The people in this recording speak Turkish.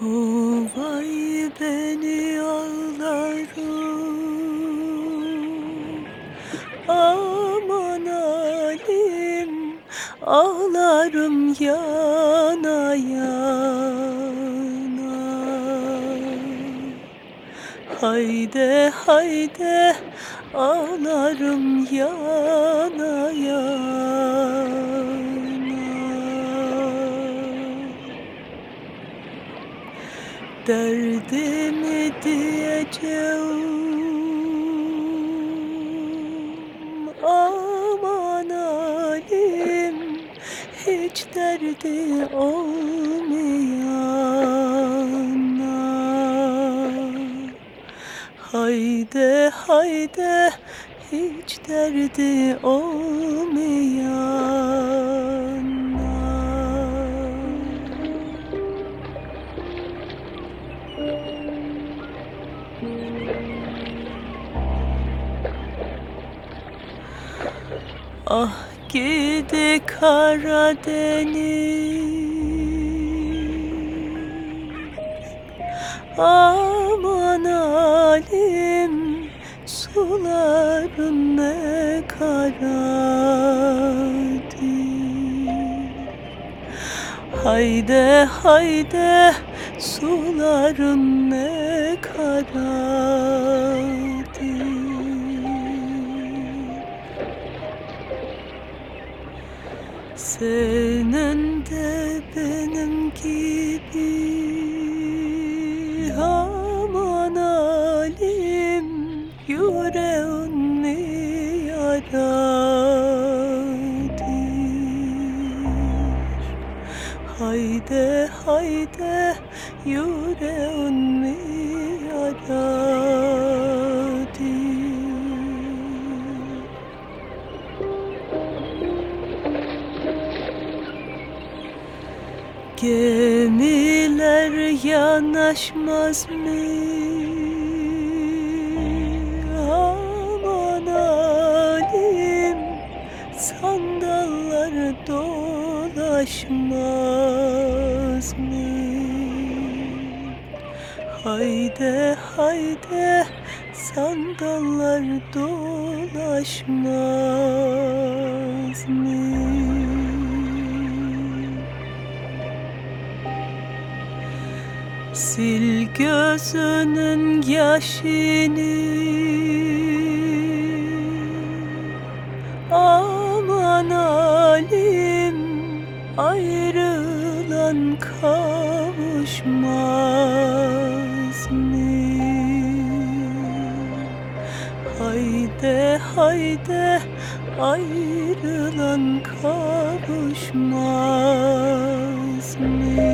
Vay beni ağlarım. Aman alim ağlarım yana. Hayde hayde ağlarım yana Derdimi diyeceğim? Aman alim Hiç derdi olmayana Hayde hayde Hiç derdi olmayana Ah gidi Karadeniz. Aman alim suların ne karadır Hayde hayde suların ne karadır Senin de benim gibi aman alim yüreğini yaradır? Hayde hayde yüreğimi Gemiler yanaşmaz mı? Aman alim Sandallar dolaşmaz mı? Hayde hayde sandallar dolaşmaz mı? Sil gözünün yaşını Aman alim ayrılan kavuşmaz mı? Hayde hayde ayrılan kavuşmaz mı?